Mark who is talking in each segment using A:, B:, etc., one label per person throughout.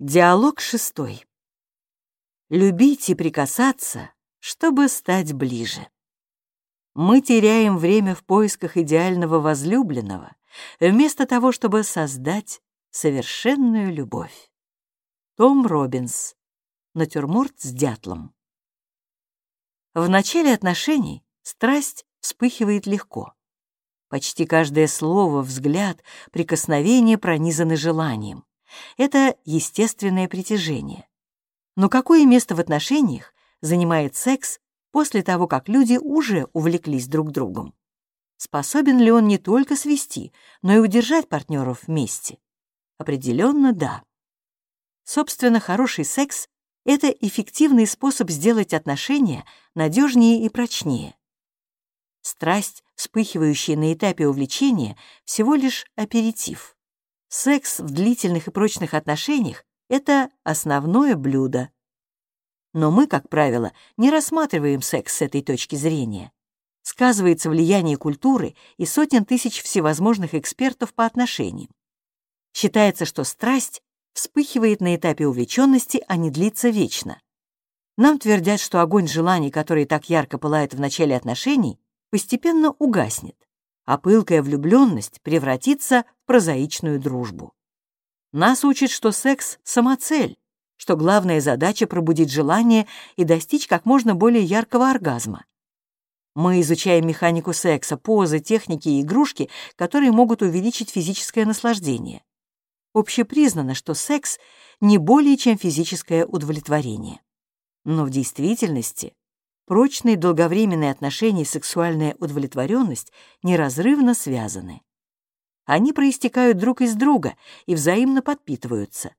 A: Диалог шестой. Любить и прикасаться, чтобы стать ближе. Мы теряем время в поисках идеального возлюбленного, вместо того, чтобы создать совершенную любовь. Том Робинс. Натюрморт с дятлом. В начале отношений страсть вспыхивает легко. Почти каждое слово, взгляд, прикосновение пронизаны желанием. Это естественное притяжение. Но какое место в отношениях занимает секс после того, как люди уже увлеклись друг другом? Способен ли он не только свести, но и удержать партнеров вместе? Определенно, да. Собственно, хороший секс — это эффективный способ сделать отношения надежнее и прочнее. Страсть, вспыхивающая на этапе увлечения, всего лишь аперитив. Секс в длительных и прочных отношениях — это основное блюдо. Но мы, как правило, не рассматриваем секс с этой точки зрения. Сказывается влияние культуры и сотен тысяч всевозможных экспертов по отношениям. Считается, что страсть вспыхивает на этапе увлеченности, а не длится вечно. Нам твердят, что огонь желаний, который так ярко пылает в начале отношений, постепенно угаснет а пылкая влюбленность превратится в прозаичную дружбу. Нас учат, что секс — самоцель, что главная задача — пробудить желание и достичь как можно более яркого оргазма. Мы изучаем механику секса, позы, техники и игрушки, которые могут увеличить физическое наслаждение. Общепризнано, что секс — не более чем физическое удовлетворение. Но в действительности прочные долговременные отношения и сексуальная удовлетворенность неразрывно связаны. Они проистекают друг из друга и взаимно подпитываются.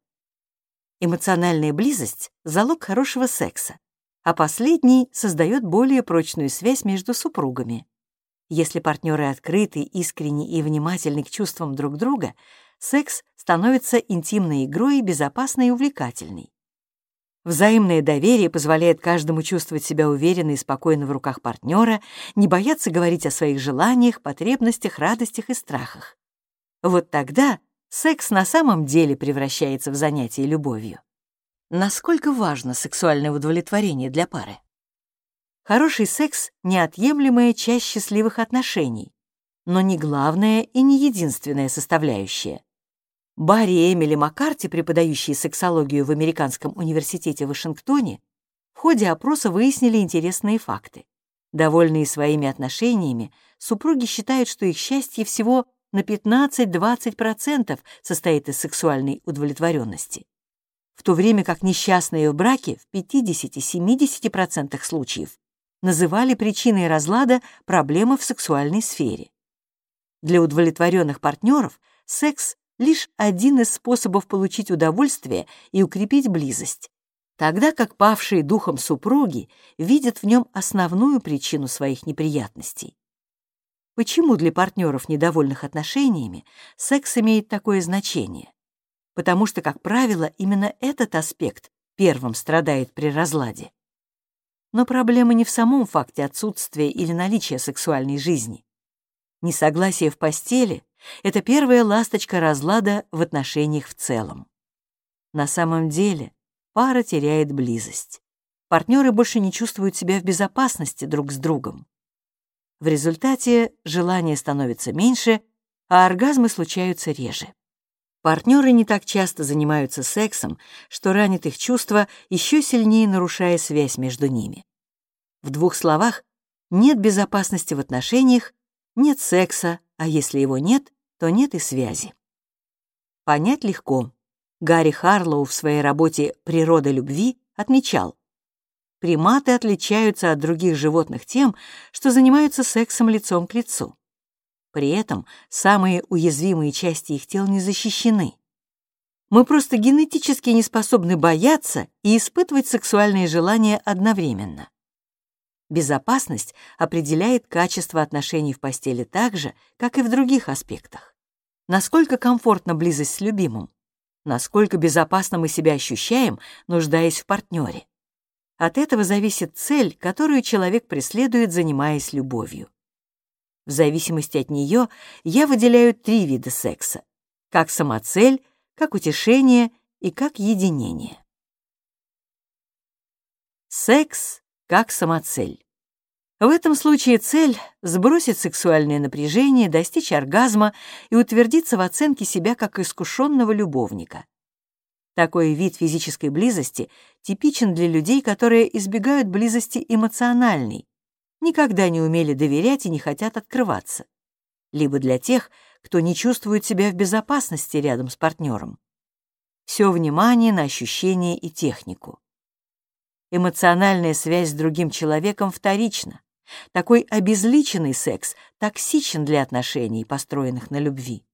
A: Эмоциональная близость — залог хорошего секса, а последний создает более прочную связь между супругами. Если партнеры открыты, искренни и внимательны к чувствам друг друга, секс становится интимной игрой, безопасной и увлекательной. Взаимное доверие позволяет каждому чувствовать себя уверенно и спокойно в руках партнера, не бояться говорить о своих желаниях, потребностях, радостях и страхах. Вот тогда секс на самом деле превращается в занятие любовью. Насколько важно сексуальное удовлетворение для пары? Хороший секс — неотъемлемая часть счастливых отношений, но не главная и не единственная составляющая. Барри Эмили Маккарти, преподающие сексологию в Американском университете в Вашингтоне, в ходе опроса выяснили интересные факты. Довольные своими отношениями, супруги считают, что их счастье всего на 15-20% состоит из сексуальной удовлетворенности, в то время как несчастные в браке в 50-70% случаев называли причиной разлада проблемы в сексуальной сфере. Для удовлетворенных партнеров секс лишь один из способов получить удовольствие и укрепить близость, тогда как павшие духом супруги видят в нем основную причину своих неприятностей. Почему для партнеров, недовольных отношениями, секс имеет такое значение? Потому что, как правило, именно этот аспект первым страдает при разладе. Но проблема не в самом факте отсутствия или наличия сексуальной жизни. Несогласие в постели это первая ласточка разлада в отношениях в целом. На самом деле пара теряет близость. Партнеры больше не чувствуют себя в безопасности друг с другом. В результате желание становится меньше, а оргазмы случаются реже. Партнеры не так часто занимаются сексом, что ранит их чувства, еще сильнее нарушая связь между ними. В двух словах, нет безопасности в отношениях, нет секса, а если его нет, то нет и связи. Понять легко. Гарри Харлоу в своей работе «Природа любви» отмечал, приматы отличаются от других животных тем, что занимаются сексом лицом к лицу. При этом самые уязвимые части их тел не защищены. Мы просто генетически не способны бояться и испытывать сексуальные желания одновременно. Безопасность определяет качество отношений в постели так же, как и в других аспектах. Насколько комфортна близость с любимым, насколько безопасно мы себя ощущаем, нуждаясь в партнере. От этого зависит цель, которую человек преследует, занимаясь любовью. В зависимости от нее я выделяю три вида секса — как самоцель, как утешение и как единение. Секс как самоцель. В этом случае цель — сбросить сексуальное напряжение, достичь оргазма и утвердиться в оценке себя как искушенного любовника. Такой вид физической близости типичен для людей, которые избегают близости эмоциональной, никогда не умели доверять и не хотят открываться, либо для тех, кто не чувствует себя в безопасности рядом с партнером. Все внимание на ощущения и технику. Эмоциональная связь с другим человеком вторична. Такой обезличенный секс токсичен для отношений, построенных на любви.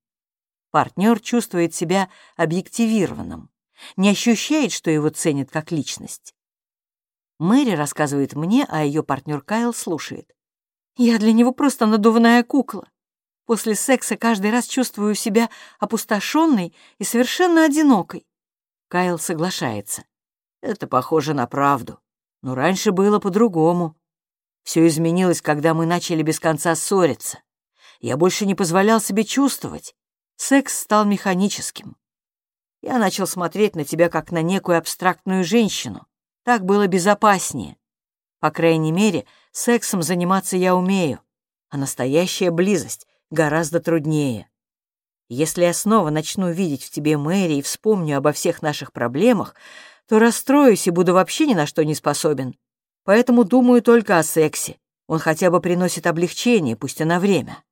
A: Партнер чувствует себя объективированным, не ощущает, что его ценят как личность. Мэри рассказывает мне, а ее партнер Кайл слушает. «Я для него просто надувная кукла. После секса каждый раз чувствую себя опустошенной и совершенно одинокой». Кайл соглашается. «Это похоже на правду. Но раньше было по-другому. Все изменилось, когда мы начали без конца ссориться. Я больше не позволял себе чувствовать. Секс стал механическим. Я начал смотреть на тебя как на некую абстрактную женщину. Так было безопаснее. По крайней мере, сексом заниматься я умею, а настоящая близость гораздо труднее. Если я снова начну видеть в тебе Мэри и вспомню обо всех наших проблемах, то расстроюсь и буду вообще ни на что не способен. Поэтому думаю только о сексе. Он хотя бы приносит облегчение, пусть и на время.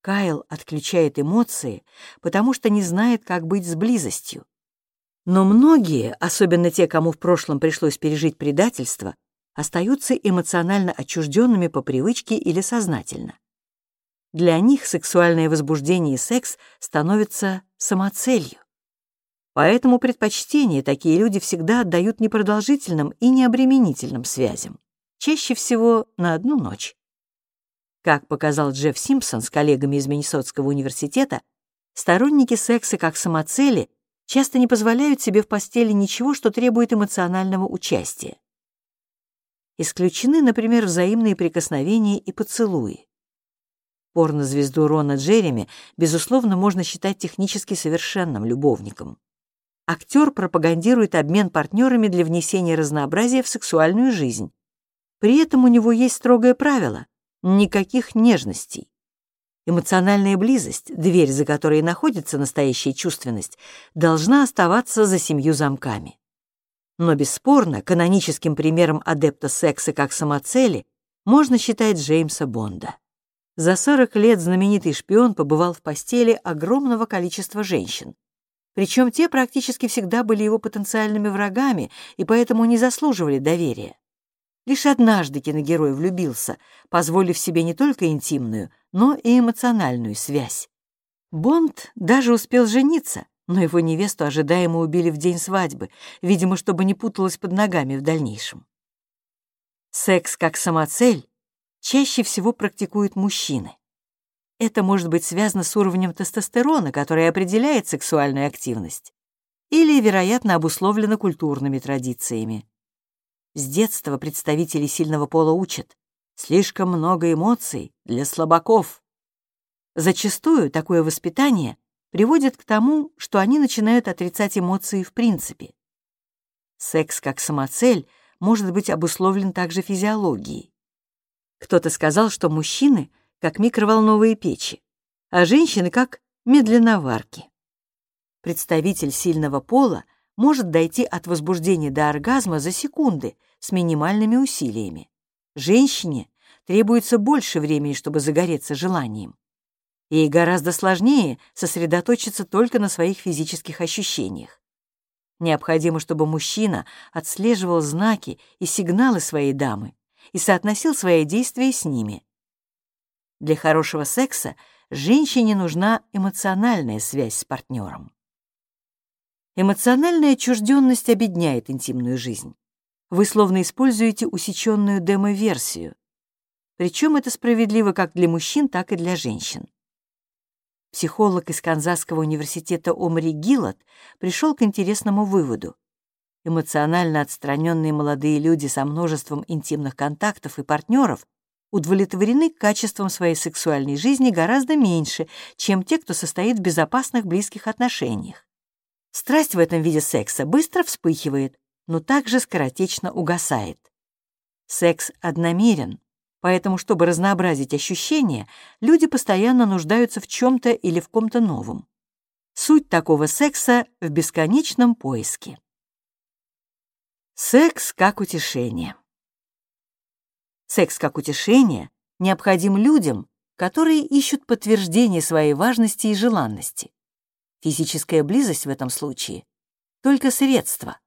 A: Кайл отключает эмоции, потому что не знает, как быть с близостью. Но многие, особенно те, кому в прошлом пришлось пережить предательство, остаются эмоционально отчужденными по привычке или сознательно. Для них сексуальное возбуждение и секс становятся самоцелью. Поэтому предпочтение такие люди всегда отдают непродолжительным и необременительным связям, чаще всего на одну ночь. Как показал Джефф Симпсон с коллегами из Миннесотского университета, сторонники секса как самоцели часто не позволяют себе в постели ничего, что требует эмоционального участия. Исключены, например, взаимные прикосновения и поцелуи. Порнозвезду Рона Джереми, безусловно, можно считать технически совершенным любовником. Актер пропагандирует обмен партнерами для внесения разнообразия в сексуальную жизнь. При этом у него есть строгое правило никаких нежностей. Эмоциональная близость, дверь, за которой находится настоящая чувственность, должна оставаться за семью замками. Но бесспорно, каноническим примером адепта секса как самоцели можно считать Джеймса Бонда. За 40 лет знаменитый шпион побывал в постели огромного количества женщин. Причем те практически всегда были его потенциальными врагами и поэтому не заслуживали доверия. Лишь однажды киногерой влюбился, позволив себе не только интимную, но и эмоциональную связь. Бонд даже успел жениться, но его невесту ожидаемо убили в день свадьбы, видимо, чтобы не путалась под ногами в дальнейшем. Секс как самоцель чаще всего практикуют мужчины. Это может быть связано с уровнем тестостерона, который определяет сексуальную активность, или, вероятно, обусловлено культурными традициями. С детства представители сильного пола учат. Слишком много эмоций для слабаков. Зачастую такое воспитание приводит к тому, что они начинают отрицать эмоции в принципе. Секс как самоцель может быть обусловлен также физиологией. Кто-то сказал, что мужчины — как микроволновые печи, а женщины — как медленноварки. Представитель сильного пола может дойти от возбуждения до оргазма за секунды с минимальными усилиями. Женщине требуется больше времени, чтобы загореться желанием. Ей гораздо сложнее сосредоточиться только на своих физических ощущениях. Необходимо, чтобы мужчина отслеживал знаки и сигналы своей дамы и соотносил свои действия с ними. Для хорошего секса женщине нужна эмоциональная связь с партнером. Эмоциональная отчужденность обедняет интимную жизнь. Вы словно используете усеченную демо-версию. Причем это справедливо как для мужчин, так и для женщин. Психолог из Канзасского университета Омри Гиллот пришел к интересному выводу. Эмоционально отстраненные молодые люди со множеством интимных контактов и партнеров удовлетворены качеством своей сексуальной жизни гораздо меньше, чем те, кто состоит в безопасных близких отношениях. Страсть в этом виде секса быстро вспыхивает, но также скоротечно угасает. Секс одномерен, поэтому, чтобы разнообразить ощущения, люди постоянно нуждаются в чем-то или в ком-то новом. Суть такого секса в бесконечном поиске. Секс как утешение. Секс как утешение необходим людям, которые ищут подтверждение своей важности и желанности. Физическая близость в этом случае — только средство.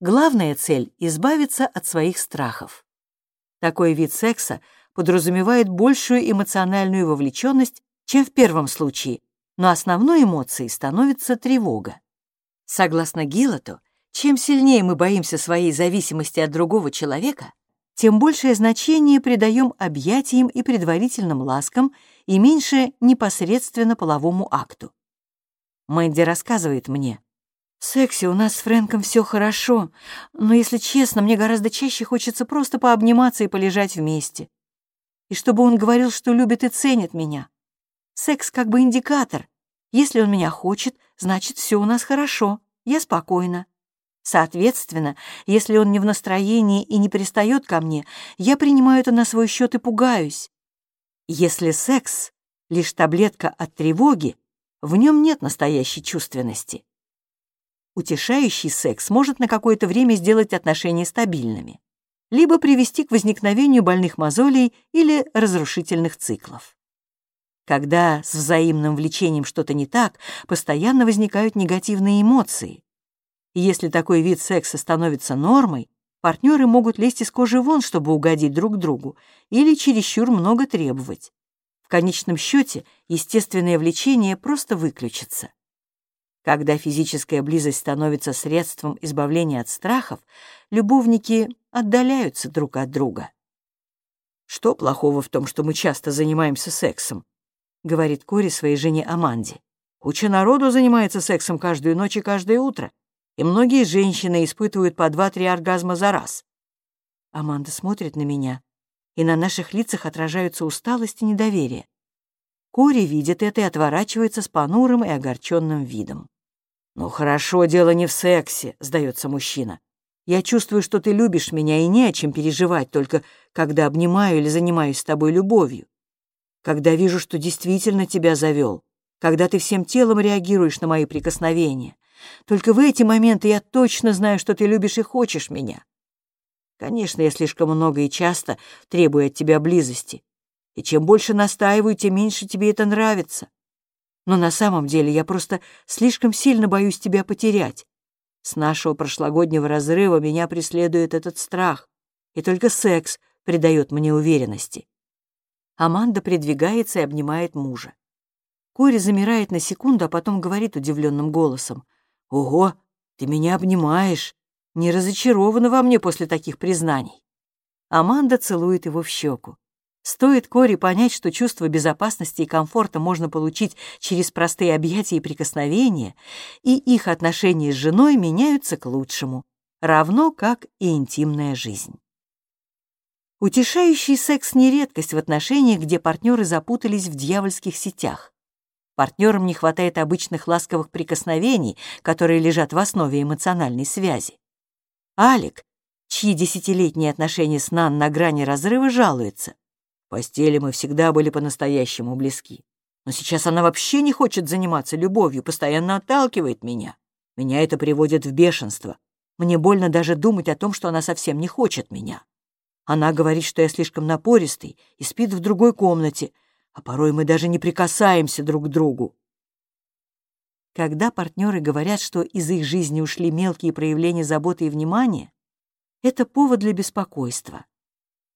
A: Главная цель — избавиться от своих страхов. Такой вид секса подразумевает большую эмоциональную вовлеченность, чем в первом случае, но основной эмоцией становится тревога. Согласно Гиллоту, чем сильнее мы боимся своей зависимости от другого человека, тем большее значение придаем объятиям и предварительным ласкам и меньше непосредственно половому акту. Мэнди рассказывает мне, «В сексе у нас с Фрэнком все хорошо, но, если честно, мне гораздо чаще хочется просто пообниматься и полежать вместе. И чтобы он говорил, что любит и ценит меня. Секс как бы индикатор. Если он меня хочет, значит, все у нас хорошо, я спокойна. Соответственно, если он не в настроении и не пристает ко мне, я принимаю это на свой счет и пугаюсь. Если секс — лишь таблетка от тревоги, в нем нет настоящей чувственности. Утешающий секс может на какое-то время сделать отношения стабильными, либо привести к возникновению больных мозолей или разрушительных циклов. Когда с взаимным влечением что-то не так, постоянно возникают негативные эмоции, если такой вид секса становится нормой, партнеры могут лезть из кожи вон, чтобы угодить друг другу, или чересчур много требовать. В конечном счете естественное влечение просто выключится. Когда физическая близость становится средством избавления от страхов, любовники отдаляются друг от друга. «Что плохого в том, что мы часто занимаемся сексом?» — говорит Кори своей жене Аманде. «Куча народу занимается сексом каждую ночь и каждое утро и многие женщины испытывают по два-три оргазма за раз. Аманда смотрит на меня, и на наших лицах отражаются усталость и недоверие. Кори видит это и отворачивается с понурым и огорченным видом. «Ну хорошо, дело не в сексе», — сдается мужчина. «Я чувствую, что ты любишь меня, и не о чем переживать, только когда обнимаю или занимаюсь с тобой любовью. Когда вижу, что действительно тебя завел, когда ты всем телом реагируешь на мои прикосновения, только в эти моменты я точно знаю, что ты любишь и хочешь меня. Конечно, я слишком много и часто требую от тебя близости. И чем больше настаиваю, тем меньше тебе это нравится. Но на самом деле я просто слишком сильно боюсь тебя потерять. С нашего прошлогоднего разрыва меня преследует этот страх, и только секс придает мне уверенности. Аманда придвигается и обнимает мужа. Кори замирает на секунду, а потом говорит удивленным голосом — «Ого, ты меня обнимаешь! Не разочарована во мне после таких признаний!» Аманда целует его в щеку. Стоит Кори понять, что чувство безопасности и комфорта можно получить через простые объятия и прикосновения, и их отношения с женой меняются к лучшему, равно как и интимная жизнь. Утешающий секс не редкость в отношениях, где партнеры запутались в дьявольских сетях. Партнерам не хватает обычных ласковых прикосновений, которые лежат в основе эмоциональной связи. Алик, чьи десятилетние отношения с Нан на грани разрыва, жалуется. В постели мы всегда были по-настоящему близки. Но сейчас она вообще не хочет заниматься любовью, постоянно отталкивает меня. Меня это приводит в бешенство. Мне больно даже думать о том, что она совсем не хочет меня. Она говорит, что я слишком напористый и спит в другой комнате — а порой мы даже не прикасаемся друг к другу. Когда партнеры говорят, что из их жизни ушли мелкие проявления заботы и внимания, это повод для беспокойства.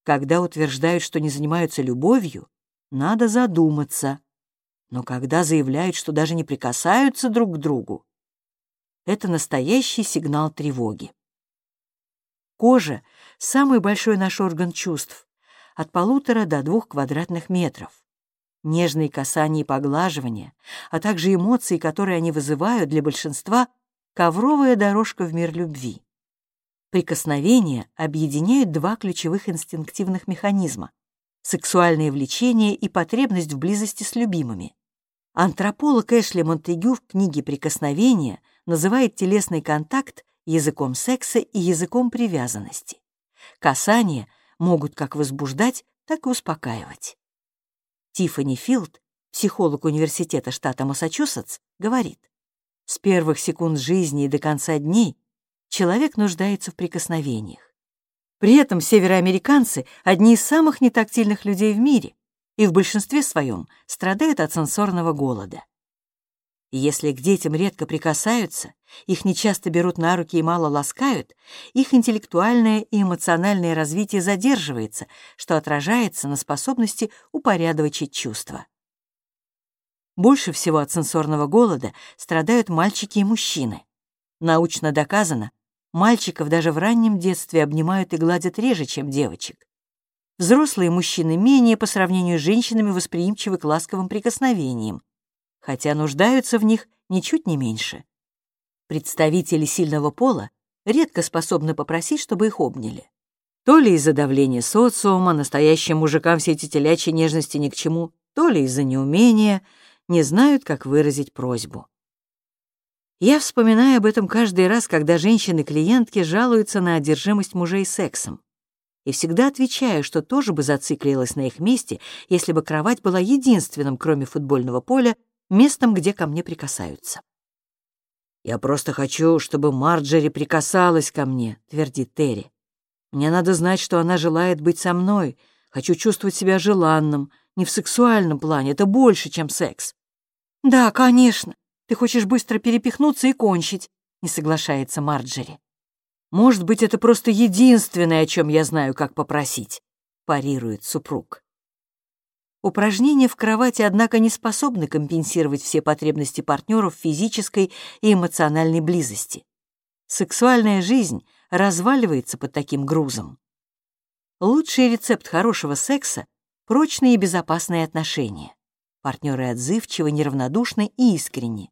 A: Когда утверждают, что не занимаются любовью, надо задуматься. Но когда заявляют, что даже не прикасаются друг к другу, это настоящий сигнал тревоги. Кожа — самый большой наш орган чувств, от полутора до двух квадратных метров нежные касания и поглаживания, а также эмоции, которые они вызывают для большинства, ковровая дорожка в мир любви. Прикосновения объединяют два ключевых инстинктивных механизма — сексуальное влечение и потребность в близости с любимыми. Антрополог Эшли Монтегю в книге «Прикосновения» называет телесный контакт языком секса и языком привязанности. Касания могут как возбуждать, так и успокаивать. Тиффани Филд, психолог университета штата Массачусетс, говорит, с первых секунд жизни и до конца дней человек нуждается в прикосновениях. При этом североамериканцы — одни из самых нетактильных людей в мире и в большинстве своем страдают от сенсорного голода. Если к детям редко прикасаются, их нечасто берут на руки и мало ласкают, их интеллектуальное и эмоциональное развитие задерживается, что отражается на способности упорядочить чувства. Больше всего от сенсорного голода страдают мальчики и мужчины. Научно доказано, мальчиков даже в раннем детстве обнимают и гладят реже, чем девочек. Взрослые мужчины менее по сравнению с женщинами восприимчивы к ласковым прикосновениям, хотя нуждаются в них ничуть не меньше. Представители сильного пола редко способны попросить, чтобы их обняли. То ли из-за давления социума, настоящим мужикам все эти телячьи нежности ни к чему, то ли из-за неумения — не знают, как выразить просьбу. Я вспоминаю об этом каждый раз, когда женщины-клиентки жалуются на одержимость мужей сексом. И всегда отвечаю, что тоже бы зациклилась на их месте, если бы кровать была единственным, кроме футбольного поля, местом, где ко мне прикасаются. «Я просто хочу, чтобы Марджери прикасалась ко мне», — твердит Терри. «Мне надо знать, что она желает быть со мной. Хочу чувствовать себя желанным, не в сексуальном плане, это больше, чем секс. «Да, конечно. Ты хочешь быстро перепихнуться и кончить», — не соглашается Марджери. «Может быть, это просто единственное, о чем я знаю, как попросить», — парирует супруг. Упражнения в кровати, однако, не способны компенсировать все потребности партнеров физической и эмоциональной близости. Сексуальная жизнь разваливается под таким грузом. Лучший рецепт хорошего секса прочные и безопасные отношения. Партнеры отзывчивы, неравнодушны и искренни.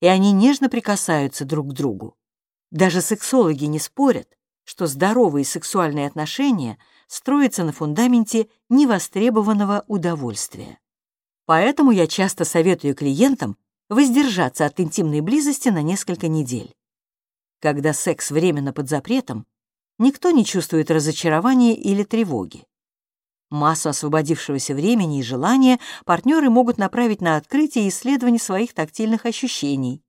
A: И они нежно прикасаются друг к другу. Даже сексологи не спорят, что здоровые сексуальные отношения строятся на фундаменте невостребованного удовольствия. Поэтому я часто советую клиентам воздержаться от интимной близости на несколько недель. Когда секс временно под запретом, никто не чувствует разочарования или тревоги. Массу освободившегося времени и желания партнеры могут направить на открытие и исследование своих тактильных ощущений.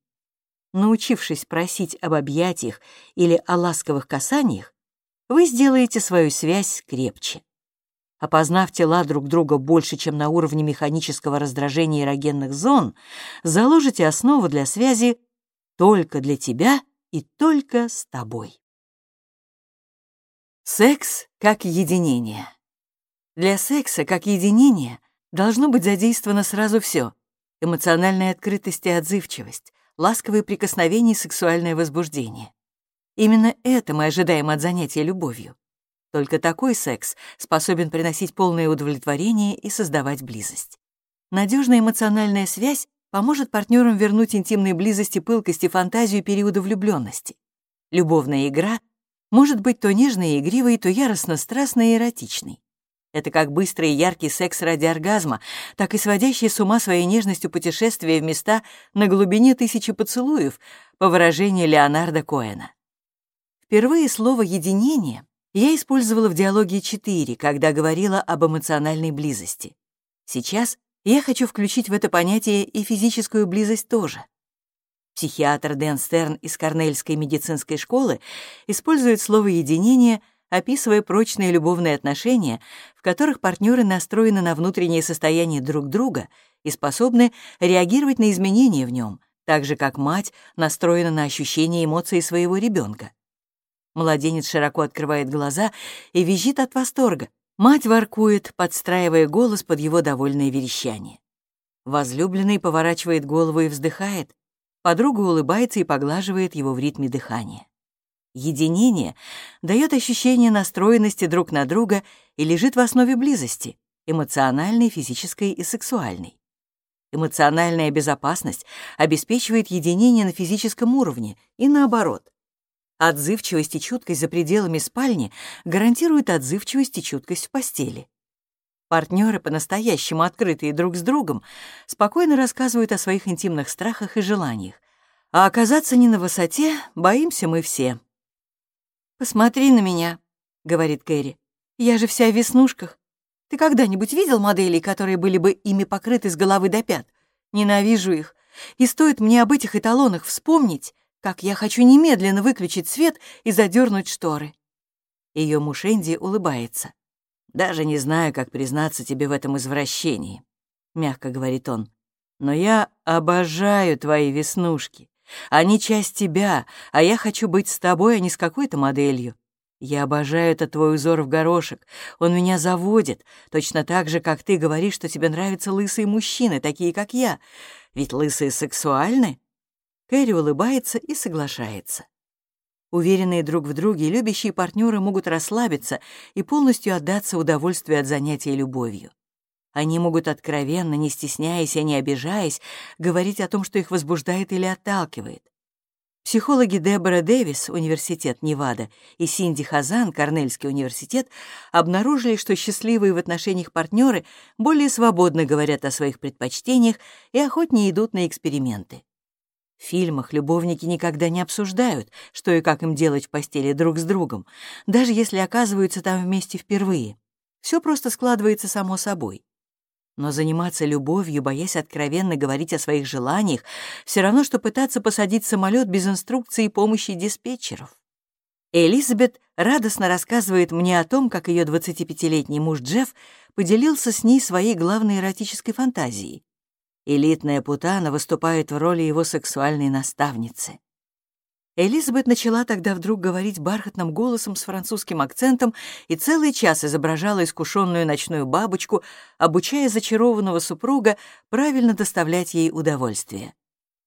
A: Научившись просить об объятиях или о ласковых касаниях, вы сделаете свою связь крепче. Опознав тела друг друга больше, чем на уровне механического раздражения эрогенных зон, заложите основу для связи только для тебя и только с тобой. Секс как единение. Для секса, как единения, должно быть задействовано сразу все — эмоциональная открытость и отзывчивость, ласковые прикосновения и сексуальное возбуждение. Именно это мы ожидаем от занятия любовью. Только такой секс способен приносить полное удовлетворение и создавать близость. Надежная эмоциональная связь поможет партнерам вернуть интимные близости, пылкость и фантазию периода влюбленности. Любовная игра может быть то нежной и игривой, то яростно-страстной и эротичной. Это как быстрый и яркий секс ради оргазма, так и сводящие с ума своей нежностью путешествия в места на глубине тысячи поцелуев, по выражению Леонарда Коэна. Впервые слово «единение» я использовала в диалоге 4, когда говорила об эмоциональной близости. Сейчас я хочу включить в это понятие и физическую близость тоже. Психиатр Дэн Стерн из Корнельской медицинской школы использует слово «единение» описывая прочные любовные отношения, в которых партнеры настроены на внутреннее состояние друг друга и способны реагировать на изменения в нем, так же как мать настроена на ощущения и эмоции своего ребенка. Младенец широко открывает глаза и визжит от восторга. Мать воркует, подстраивая голос под его довольное верещание. Возлюбленный поворачивает голову и вздыхает. Подруга улыбается и поглаживает его в ритме дыхания. Единение дает ощущение настроенности друг на друга и лежит в основе близости — эмоциональной, физической и сексуальной. Эмоциональная безопасность обеспечивает единение на физическом уровне и наоборот. Отзывчивость и чуткость за пределами спальни гарантируют отзывчивость и чуткость в постели. Партнеры, по-настоящему открытые друг с другом, спокойно рассказывают о своих интимных страхах и желаниях, А оказаться не на высоте боимся мы все.
B: «Посмотри на меня», — говорит Кэрри. «Я же вся в веснушках. Ты когда-нибудь видел моделей, которые были бы ими покрыты с головы до пят? Ненавижу их. И стоит мне об этих эталонах вспомнить, как я хочу немедленно выключить свет и задернуть шторы».
A: Ее муж Энди улыбается. «Даже не знаю, как признаться тебе в этом извращении», — мягко говорит он. «Но я обожаю твои веснушки. Они часть тебя, а я хочу быть с тобой, а не с какой-то моделью. Я обожаю этот твой узор в горошек. Он меня заводит, точно так же, как ты говоришь, что тебе нравятся лысые мужчины, такие, как я. Ведь лысые сексуальны?» Кэрри улыбается и соглашается. Уверенные друг в друге, любящие партнеры могут расслабиться и полностью отдаться удовольствию от занятия любовью. Они могут откровенно, не стесняясь и не обижаясь, говорить о том, что их возбуждает или отталкивает. Психологи Дебора Дэвис, Университет Невада, и Синди Хазан, Корнельский университет, обнаружили, что счастливые в отношениях партнеры более свободно говорят о своих предпочтениях и охотнее идут на эксперименты. В фильмах любовники никогда не обсуждают, что и как им делать в постели друг с другом, даже если оказываются там вместе впервые. Все просто складывается само собой. Но заниматься любовью, боясь откровенно говорить о своих желаниях, все равно, что пытаться посадить самолет без инструкции и помощи диспетчеров. Элизабет радостно рассказывает мне о том, как ее 25-летний муж Джефф поделился с ней своей главной эротической фантазией. Элитная путана выступает в роли его сексуальной наставницы. Элизабет начала тогда вдруг говорить бархатным голосом с французским акцентом и целый час изображала искушенную ночную бабочку, обучая зачарованного супруга правильно доставлять ей удовольствие.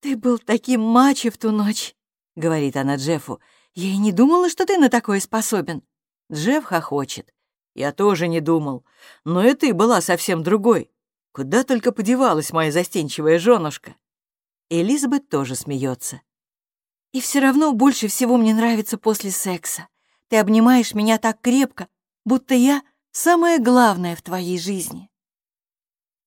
B: «Ты был таким мачо в ту ночь», — говорит она Джеффу. «Я и не думала, что ты на такое способен».
A: Джефф хохочет. «Я тоже не думал. Но и ты была совсем другой. Куда только подевалась моя застенчивая женушка?» Элизабет тоже смеется.
B: И все равно больше всего мне нравится после секса. Ты обнимаешь меня так крепко, будто я самое главное в твоей жизни.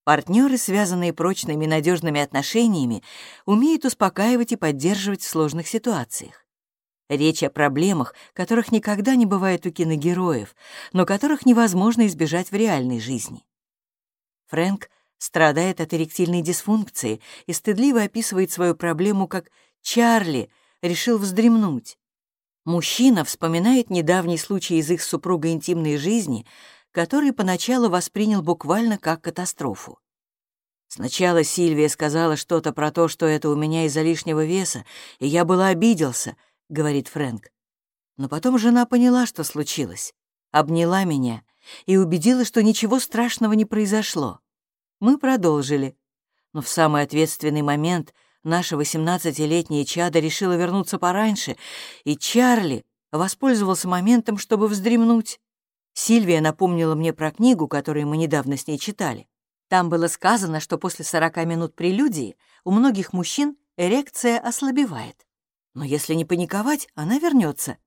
A: Партнеры, связанные прочными надежными отношениями, умеют успокаивать и поддерживать в сложных ситуациях. Речь о проблемах, которых никогда не бывает у киногероев, но которых невозможно избежать в реальной жизни. Фрэнк страдает от эректильной дисфункции и стыдливо описывает свою проблему как «Чарли», решил вздремнуть. Мужчина вспоминает недавний случай из их супруга интимной жизни, который поначалу воспринял буквально как катастрофу. Сначала Сильвия сказала что-то про то, что это у меня из-за лишнего веса, и я была обиделся, — говорит Фрэнк. Но потом жена поняла, что случилось, обняла меня и убедила, что ничего страшного не произошло. Мы продолжили. Но в самый ответственный момент Наша восемнадцатилетняя чада решила вернуться пораньше, и Чарли воспользовался моментом, чтобы вздремнуть. Сильвия напомнила мне про книгу, которую мы недавно с ней читали. Там было сказано, что после 40 минут прелюдии у многих мужчин эрекция ослабевает. Но если не паниковать, она вернется.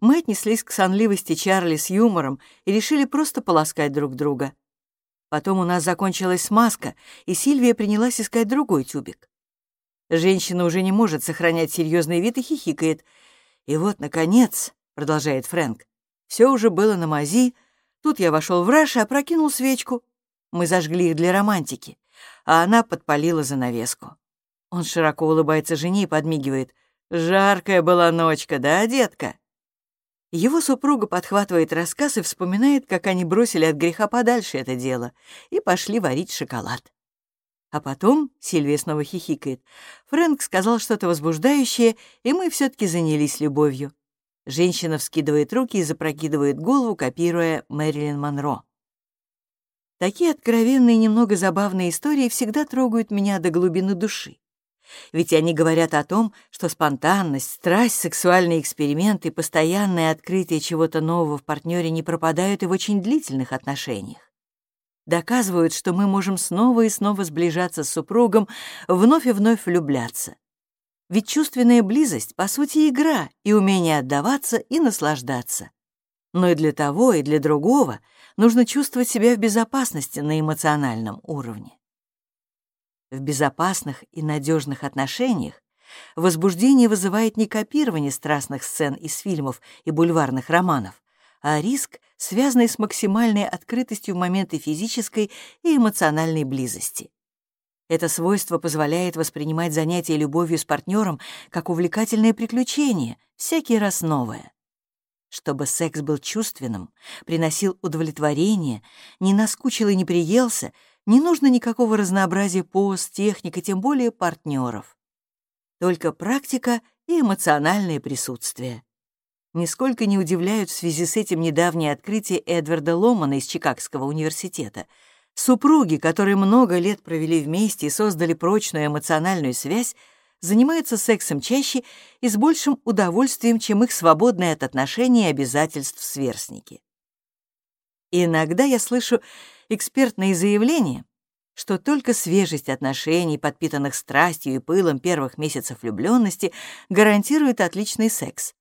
A: Мы отнеслись к сонливости Чарли с юмором и решили просто полоскать друг друга. Потом у нас закончилась смазка, и Сильвия принялась искать другой тюбик. Женщина уже не может сохранять серьезный вид и хихикает. И вот, наконец, — продолжает Фрэнк, — все уже было на мази. Тут я вошел в раш и опрокинул свечку. Мы зажгли их для романтики, а она подпалила занавеску. Он широко улыбается жене и подмигивает. «Жаркая была ночка, да, детка?» Его супруга подхватывает рассказ и вспоминает, как они бросили от греха подальше это дело и пошли варить шоколад. А потом, Сильвия снова хихикает, Фрэнк сказал что-то возбуждающее, и мы все таки занялись любовью. Женщина вскидывает руки и запрокидывает голову, копируя Мэрилин Монро. Такие откровенные немного забавные истории всегда трогают меня до глубины души. Ведь они говорят о том, что спонтанность, страсть, сексуальные эксперименты постоянное открытие чего-то нового в партнере не пропадают и в очень длительных отношениях доказывают, что мы можем снова и снова сближаться с супругом, вновь и вновь влюбляться. Ведь чувственная близость, по сути, игра и умение отдаваться и наслаждаться. Но и для того, и для другого нужно чувствовать себя в безопасности на эмоциональном уровне. В безопасных и надежных отношениях Возбуждение вызывает не копирование страстных сцен из фильмов и бульварных романов, а риск, связанный с максимальной открытостью в моменты физической и эмоциональной близости. Это свойство позволяет воспринимать занятия любовью с партнером как увлекательное приключение, всякий раз новое. Чтобы секс был чувственным, приносил удовлетворение, не наскучил и не приелся, не нужно никакого разнообразия поз, техник и тем более партнеров. Только практика и эмоциональное присутствие. Нисколько не удивляют в связи с этим недавние открытия Эдварда Ломана из Чикагского университета. Супруги, которые много лет провели вместе и создали прочную эмоциональную связь, занимаются сексом чаще и с большим удовольствием, чем их свободные от отношений и обязательств сверстники. иногда я слышу экспертные заявления, что только свежесть отношений, подпитанных страстью и пылом первых месяцев влюбленности, гарантирует отличный секс.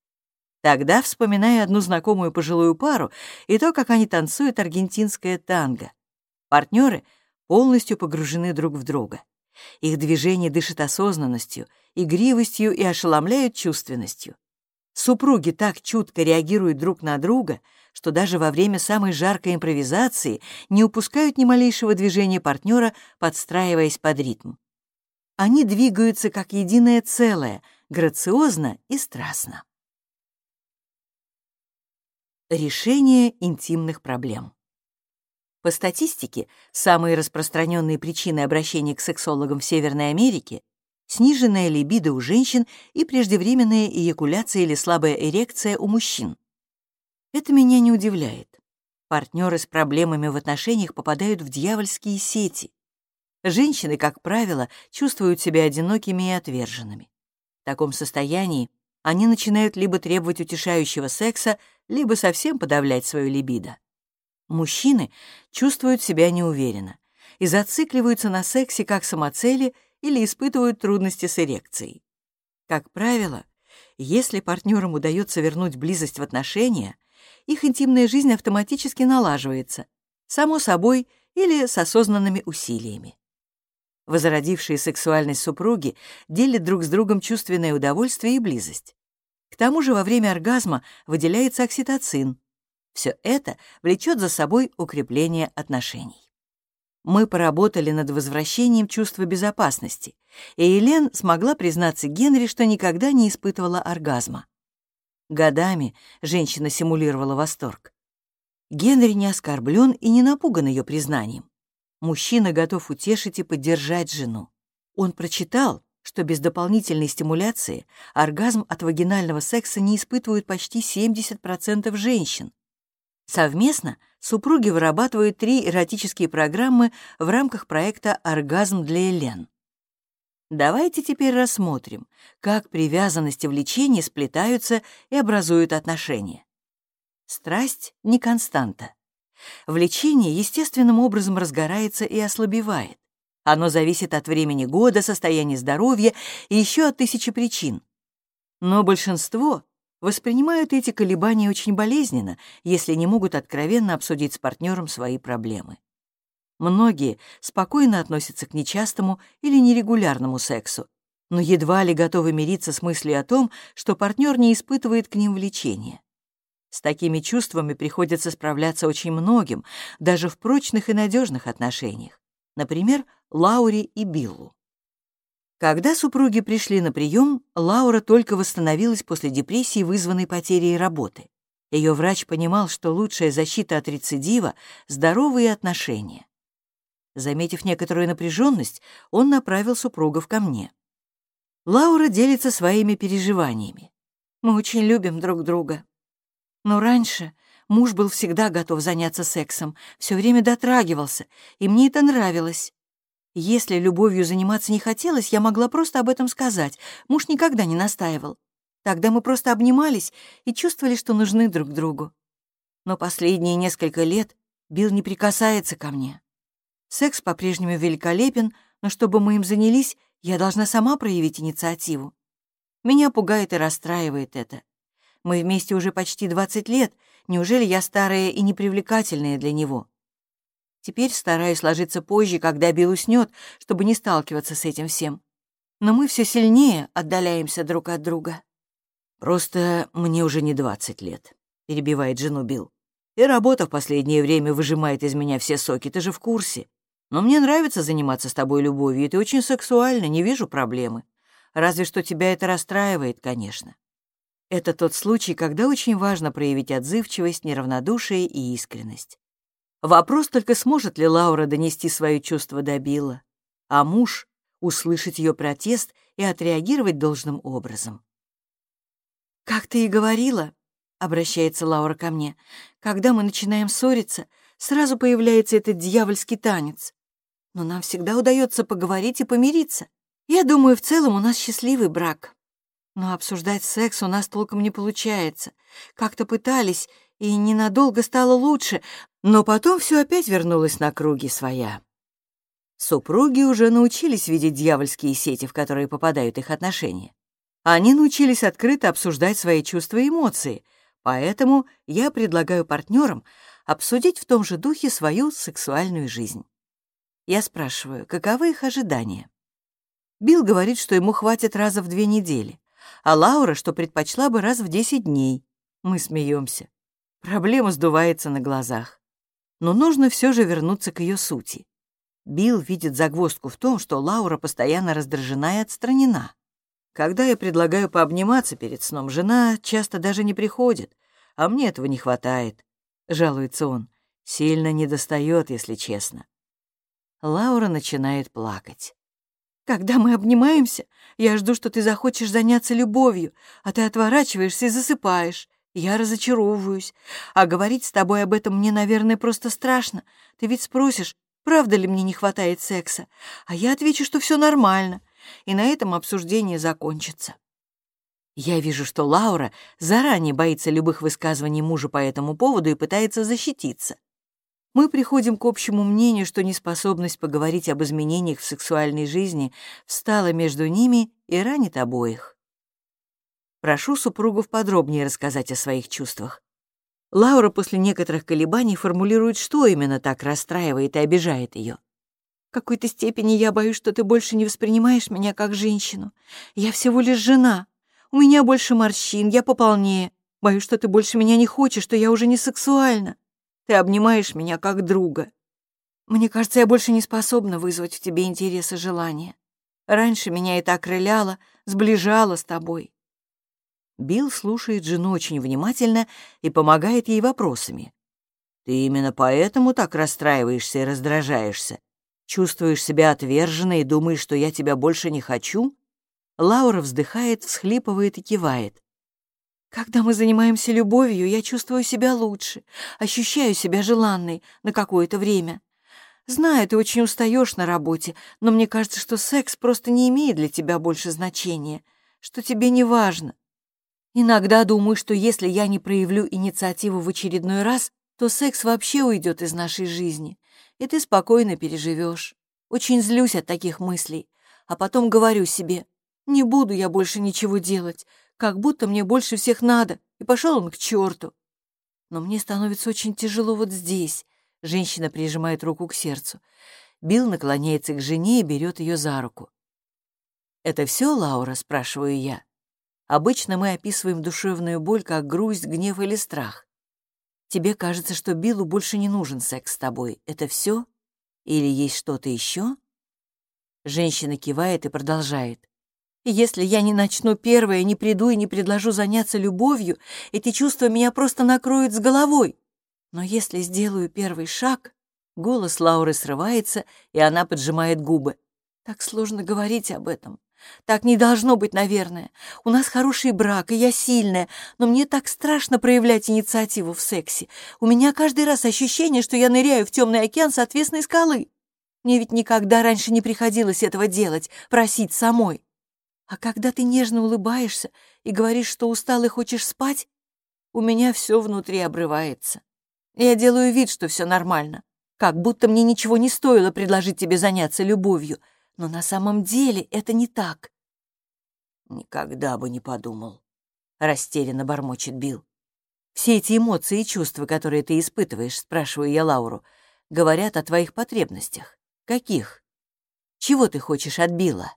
A: Тогда вспоминаю одну знакомую пожилую пару и то, как они танцуют аргентинское танго. Партнеры полностью погружены друг в друга. Их движения дышат осознанностью, игривостью и ошеломляют чувственностью. Супруги так чутко реагируют друг на друга, что даже во время самой жаркой импровизации не упускают ни малейшего движения партнера, подстраиваясь под ритм. Они двигаются как единое целое, грациозно и страстно. Решение интимных проблем. По статистике, самые распространенные причины обращения к сексологам в Северной Америке — сниженная либидо у женщин и преждевременная эякуляция или слабая эрекция у мужчин. Это меня не удивляет. Партнеры с проблемами в отношениях попадают в дьявольские сети. Женщины, как правило, чувствуют себя одинокими и отверженными. В таком состоянии они начинают либо требовать утешающего секса, либо совсем подавлять свою либидо. Мужчины чувствуют себя неуверенно и зацикливаются на сексе как самоцели или испытывают трудности с эрекцией. Как правило, если партнерам удается вернуть близость в отношения, их интимная жизнь автоматически налаживается, само собой или с осознанными усилиями. Возродившие сексуальность супруги делят друг с другом чувственное удовольствие и близость. К тому же во время оргазма выделяется окситоцин. Все это влечет за собой укрепление отношений. Мы поработали над возвращением чувства безопасности, и Елен смогла признаться Генри, что никогда не испытывала оргазма. Годами женщина симулировала восторг. Генри не оскорблен и не напуган ее признанием. Мужчина готов утешить и поддержать жену. Он прочитал, что без дополнительной стимуляции оргазм от вагинального секса не испытывают почти 70% женщин. Совместно супруги вырабатывают три эротические программы в рамках проекта «Оргазм для Элен». Давайте теперь рассмотрим, как привязанность и влечение сплетаются и образуют отношения. Страсть — не константа. Влечение естественным образом разгорается и ослабевает. Оно зависит от времени года, состояния здоровья и еще от тысячи причин. Но большинство воспринимают эти колебания очень болезненно, если не могут откровенно обсудить с партнером свои проблемы. Многие спокойно относятся к нечастому или нерегулярному сексу, но едва ли готовы мириться с мыслью о том, что партнер не испытывает к ним влечения. С такими чувствами приходится справляться очень многим, даже в прочных и надежных отношениях, например, Лауре и Биллу. Когда супруги пришли на прием, Лаура только восстановилась после депрессии, вызванной потерей работы. Ее врач понимал, что лучшая защита от рецидива — здоровые отношения. Заметив некоторую напряженность, он направил супругов ко мне. Лаура делится своими переживаниями. «Мы очень любим друг друга. Но раньше муж был всегда готов заняться сексом, все время дотрагивался, и мне это нравилось. Если любовью заниматься не хотелось, я могла просто об этом сказать. Муж никогда не настаивал. Тогда мы просто обнимались и чувствовали, что нужны друг другу. Но последние несколько лет Билл не прикасается ко мне. Секс по-прежнему великолепен, но чтобы мы им занялись, я должна сама проявить инициативу. Меня пугает и расстраивает это. Мы вместе уже почти 20 лет, неужели я старая и непривлекательная для него? Теперь стараюсь ложиться позже, когда Билл уснет, чтобы не сталкиваться с этим всем.
B: но мы все сильнее отдаляемся друг от друга.
A: «Просто мне уже не двадцать лет», — перебивает жену Билл. «И работа в последнее время выжимает из меня все соки, ты же в курсе. Но мне нравится заниматься с тобой любовью, и ты очень сексуальна, не вижу проблемы. Разве что тебя это расстраивает, конечно. Это тот случай, когда очень важно проявить отзывчивость, неравнодушие и искренность. Вопрос только, сможет ли Лаура донести свои чувства до Билла, а муж — услышать ее протест и отреагировать должным образом.
B: «Как ты и говорила», — обращается Лаура ко мне, «когда мы начинаем ссориться, сразу появляется этот дьявольский танец. Но нам всегда удается поговорить и помириться. Я думаю, в целом у нас счастливый брак. Но обсуждать секс у нас толком не получается. Как-то пытались, и ненадолго стало лучше, но потом все опять вернулось на круги своя.
A: Супруги уже научились видеть дьявольские сети, в которые попадают их отношения. Они научились открыто обсуждать свои чувства и эмоции, поэтому я предлагаю партнерам обсудить в том же духе свою сексуальную жизнь. Я спрашиваю, каковы их ожидания? Билл говорит, что ему хватит раза в две недели, а Лаура, что предпочла бы раз в десять дней. Мы смеемся. Проблема сдувается на глазах. Но нужно все же вернуться к ее сути. Билл видит загвоздку в том, что Лаура постоянно раздражена и отстранена. Когда я предлагаю пообниматься перед сном, жена часто даже не приходит, а мне этого не хватает, — жалуется он. Сильно недостает, если честно. Лаура начинает плакать.
B: «Когда мы обнимаемся, я жду, что ты захочешь заняться любовью, а ты отворачиваешься и засыпаешь. Я разочаровываюсь. А говорить с тобой об этом мне, наверное, просто страшно. Ты ведь спросишь, правда ли мне не хватает секса? А я отвечу, что все нормально. И на этом обсуждение закончится».
A: Я вижу, что Лаура заранее боится любых высказываний мужа по этому поводу и пытается защититься мы приходим к общему мнению, что неспособность поговорить об изменениях в сексуальной жизни встала между ними и ранит обоих. Прошу супругов подробнее рассказать о своих чувствах. Лаура после некоторых колебаний формулирует, что именно так расстраивает и обижает ее.
B: В какой-то степени я боюсь, что ты больше не воспринимаешь меня как женщину. Я всего лишь жена. У меня больше морщин, я пополнее. Боюсь, что ты больше меня не хочешь, что я уже не сексуальна. Ты обнимаешь меня как друга. Мне кажется, я больше не способна вызвать в тебе интерес и желание. Раньше меня это окрыляло, сближало с тобой.
A: Билл слушает жену очень внимательно и помогает ей вопросами. «Ты именно поэтому так расстраиваешься и раздражаешься? Чувствуешь себя отверженной и думаешь, что я тебя больше не хочу?» Лаура вздыхает, всхлипывает и кивает.
B: Когда мы занимаемся любовью, я чувствую себя лучше, ощущаю себя желанной на какое-то время. Знаю, ты очень устаешь на работе, но мне кажется, что секс просто не имеет для тебя больше значения, что тебе не важно. Иногда думаю, что если я не проявлю инициативу в очередной раз, то секс вообще уйдет из нашей жизни, и ты спокойно переживешь. Очень злюсь от таких мыслей, а потом говорю себе, не буду я больше ничего делать, как будто мне больше всех надо, и пошел он к черту. Но мне становится очень тяжело вот здесь. Женщина прижимает руку к сердцу. Билл наклоняется к жене и берет ее за руку.
A: «Это все, Лаура?» — спрашиваю я. Обычно мы описываем душевную боль как грусть, гнев или страх. Тебе кажется, что Биллу больше не нужен секс с тобой. Это все? Или есть что-то еще? Женщина кивает и продолжает.
B: Если я не начну первое, не приду и не предложу заняться любовью, эти чувства меня просто накроют с головой. Но если сделаю первый шаг, голос Лауры срывается, и она поджимает губы. Так сложно говорить об этом. Так не должно быть, наверное. У нас хороший брак, и я сильная, но мне так страшно проявлять инициативу в сексе. У меня каждый раз ощущение, что я ныряю в темный океан с отвесной скалы. Мне ведь никогда раньше не приходилось этого делать, просить самой. А когда ты нежно улыбаешься и говоришь, что устал и хочешь спать, у меня все внутри обрывается. Я делаю вид, что все нормально, как будто мне ничего не стоило предложить тебе заняться любовью, но на самом деле это не так.
A: Никогда бы не подумал, растерянно бормочет Билл. Все эти эмоции и чувства, которые ты испытываешь, спрашиваю я Лауру, говорят о твоих потребностях. Каких? Чего ты хочешь от Билла?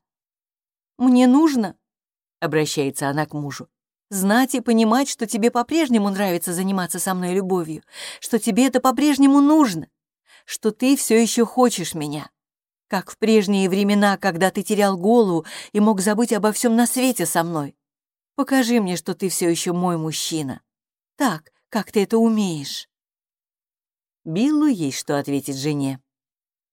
B: Мне нужно, — обращается она к мужу, — знать и понимать, что тебе по-прежнему нравится заниматься со мной любовью, что тебе это по-прежнему нужно, что ты все еще хочешь меня, как в прежние времена, когда ты терял голову и мог забыть обо всем на свете со мной. Покажи мне, что ты все еще мой мужчина. Так, как ты это умеешь.
A: Биллу есть что ответить жене.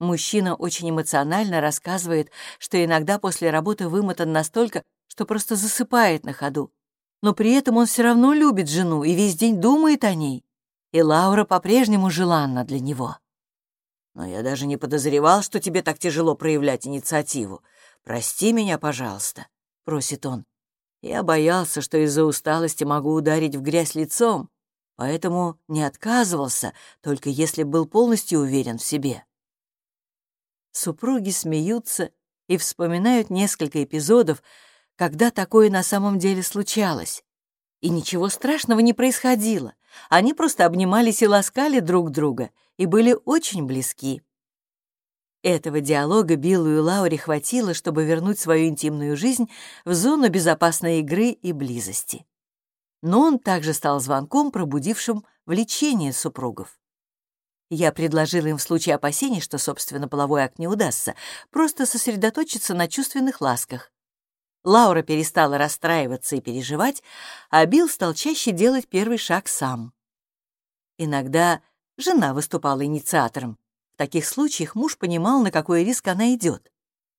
A: Мужчина очень эмоционально рассказывает, что иногда после работы вымотан настолько, что просто засыпает на ходу. Но при этом он все равно любит жену и весь день думает о ней. И Лаура по-прежнему желанна для него. «Но я даже не подозревал, что тебе так тяжело проявлять инициативу. Прости меня, пожалуйста», — просит он. «Я боялся, что из-за усталости могу ударить в грязь лицом, поэтому не отказывался, только если был полностью уверен в себе». Супруги смеются и вспоминают несколько эпизодов, когда такое на самом деле случалось. И ничего страшного не происходило. Они просто обнимались и ласкали друг друга и были очень близки. Этого диалога Биллу и Лауре хватило, чтобы вернуть свою интимную жизнь в зону безопасной игры и близости. Но он также стал звонком, пробудившим влечение супругов. Я предложила им в случае опасений, что, собственно, половой акт не удастся, просто сосредоточиться на чувственных ласках. Лаура перестала расстраиваться и переживать, а Билл стал чаще делать первый шаг сам. Иногда жена выступала инициатором. В таких случаях муж понимал, на какой риск она идет.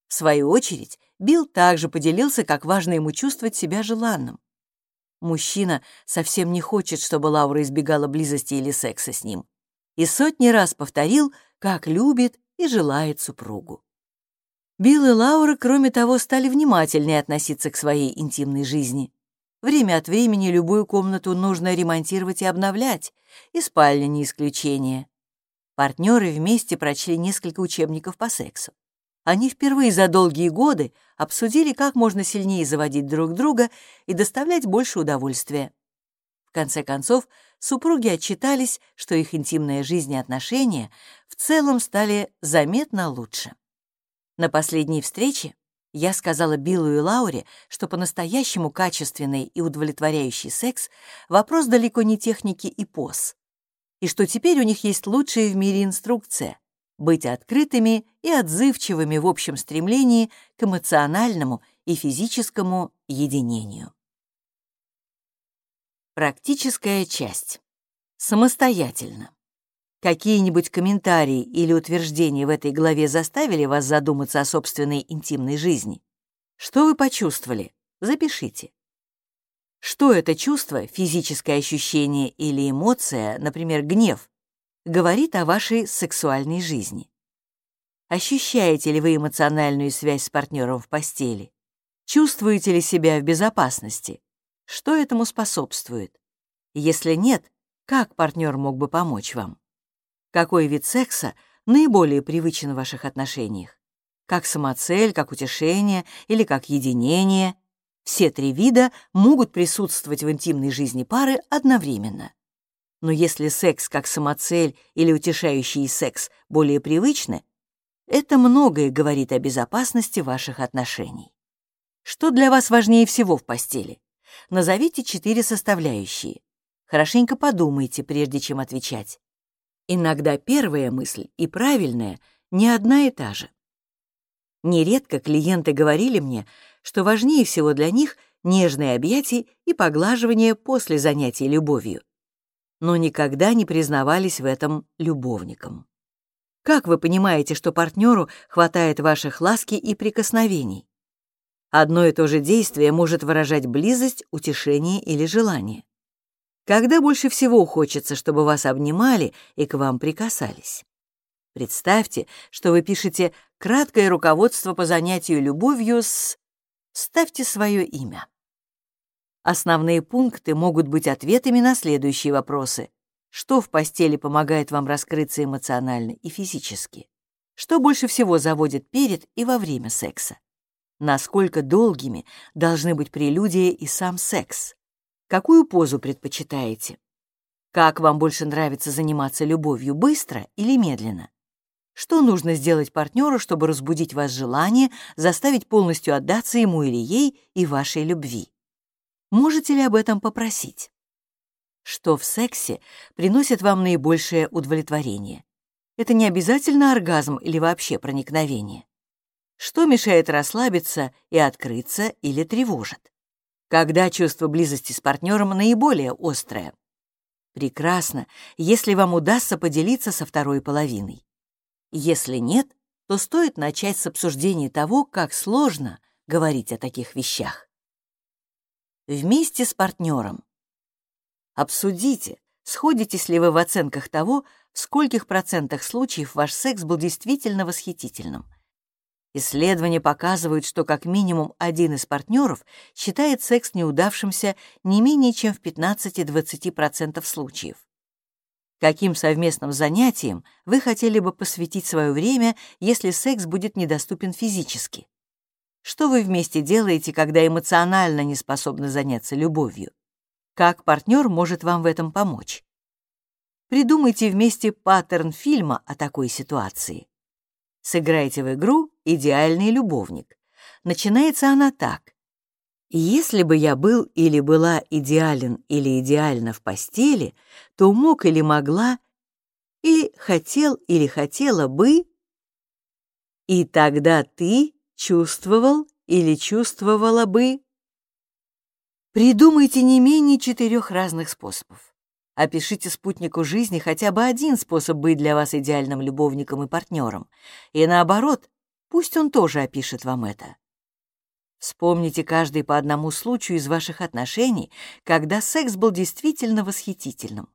A: В свою очередь, Билл также поделился, как важно ему чувствовать себя желанным. Мужчина совсем не хочет, чтобы Лаура избегала близости или секса с ним и сотни раз повторил, как любит и желает супругу. Билл и Лаура, кроме того, стали внимательнее относиться к своей интимной жизни. Время от времени любую комнату нужно ремонтировать и обновлять, и спальня не исключение. Партнеры вместе прочли несколько учебников по сексу. Они впервые за долгие годы обсудили, как можно сильнее заводить друг друга и доставлять больше удовольствия. В конце концов, супруги отчитались, что их интимная жизнь и отношения в целом стали заметно лучше. На последней встрече я сказала Биллу и Лауре, что по-настоящему качественный и удовлетворяющий секс — вопрос далеко не техники и поз, и что теперь у них есть лучшая в мире инструкция — быть открытыми и отзывчивыми в общем стремлении к эмоциональному и физическому единению. Практическая часть. Самостоятельно. Какие-нибудь комментарии или утверждения в этой главе заставили вас задуматься о собственной интимной жизни? Что вы почувствовали? Запишите. Что это чувство, физическое ощущение или эмоция, например, гнев, говорит о вашей сексуальной жизни? Ощущаете ли вы эмоциональную связь с партнером в постели? Чувствуете ли себя в безопасности? Что этому способствует? Если нет, как партнер мог бы помочь вам? Какой вид секса наиболее привычен в ваших отношениях? Как самоцель, как утешение или как единение? Все три вида могут присутствовать в интимной жизни пары одновременно. Но если секс как самоцель или утешающий секс более привычны, это многое говорит о безопасности ваших отношений. Что для вас важнее всего в постели? Назовите четыре составляющие. Хорошенько подумайте, прежде чем отвечать. Иногда первая мысль и правильная не одна и та же. Нередко клиенты говорили мне, что важнее всего для них нежные объятия и поглаживание после занятий любовью, но никогда не признавались в этом любовникам. Как вы понимаете, что партнеру хватает ваших ласки и прикосновений? Одно и то же действие может выражать близость, утешение или желание. Когда больше всего хочется, чтобы вас обнимали и к вам прикасались? Представьте, что вы пишете краткое руководство по занятию любовью с... Ставьте свое имя. Основные пункты могут быть ответами на следующие вопросы. Что в постели помогает вам раскрыться эмоционально и физически? Что больше всего заводит перед и во время секса? Насколько долгими должны быть прелюдия и сам секс? Какую позу предпочитаете? Как вам больше нравится заниматься любовью, быстро или медленно? Что нужно сделать партнеру, чтобы разбудить вас желание, заставить полностью отдаться ему или ей и вашей любви? Можете ли об этом попросить? Что в сексе приносит вам наибольшее удовлетворение? Это не обязательно оргазм или вообще проникновение. Что мешает расслабиться и открыться или тревожит? Когда чувство близости с партнером наиболее острое? Прекрасно, если вам удастся поделиться со второй половиной. Если нет, то стоит начать с обсуждения того, как сложно говорить о таких вещах. Вместе с партнером. Обсудите, сходитесь ли вы в оценках того, в скольких процентах случаев ваш секс был действительно восхитительным. Исследования показывают, что как минимум один из партнеров считает секс неудавшимся не менее чем в 15-20% случаев. Каким совместным занятием вы хотели бы посвятить свое время, если секс будет недоступен физически? Что вы вместе делаете, когда эмоционально не способны заняться любовью? Как партнер может вам в этом помочь? Придумайте вместе паттерн фильма о такой ситуации. Сыграйте в игру «Идеальный любовник». Начинается она так. Если бы я был или была идеален или идеальна в постели, то мог или могла, или хотел или хотела бы, и тогда ты чувствовал или чувствовала бы. Придумайте не менее четырех разных способов. Опишите спутнику жизни хотя бы один способ быть для вас идеальным любовником и партнером, и наоборот, пусть он тоже опишет вам это. Вспомните каждый по одному случаю из ваших отношений, когда секс был действительно восхитительным.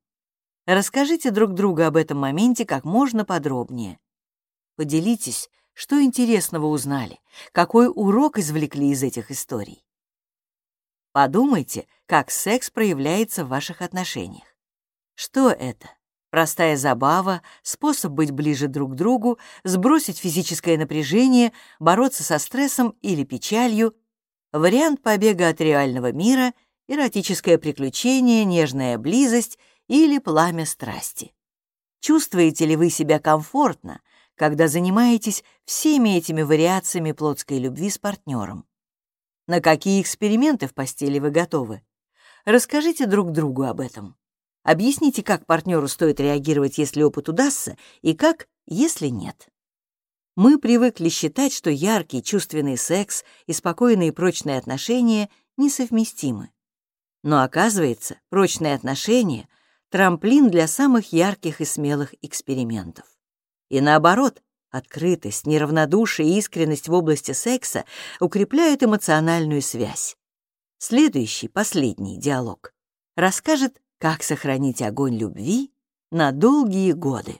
A: Расскажите друг другу об этом моменте как можно подробнее. Поделитесь, что интересного узнали, какой урок извлекли из этих историй. Подумайте, как секс проявляется в ваших отношениях. Что это? Простая забава, способ быть ближе друг к другу, сбросить физическое напряжение, бороться со стрессом или печалью, вариант побега от реального мира, эротическое приключение, нежная близость или пламя страсти. Чувствуете ли вы себя комфортно, когда занимаетесь всеми этими вариациями плотской любви с партнером? На какие эксперименты в постели вы готовы? Расскажите друг другу об этом. Объясните, как партнеру стоит реагировать, если опыт удастся, и как, если нет. Мы привыкли считать, что яркий чувственный секс и спокойные прочные отношения несовместимы. Но оказывается, прочные отношения — трамплин для самых ярких и смелых экспериментов. И наоборот, открытость, неравнодушие и искренность в области секса укрепляют эмоциональную связь. Следующий, последний диалог расскажет как сохранить огонь любви на долгие годы.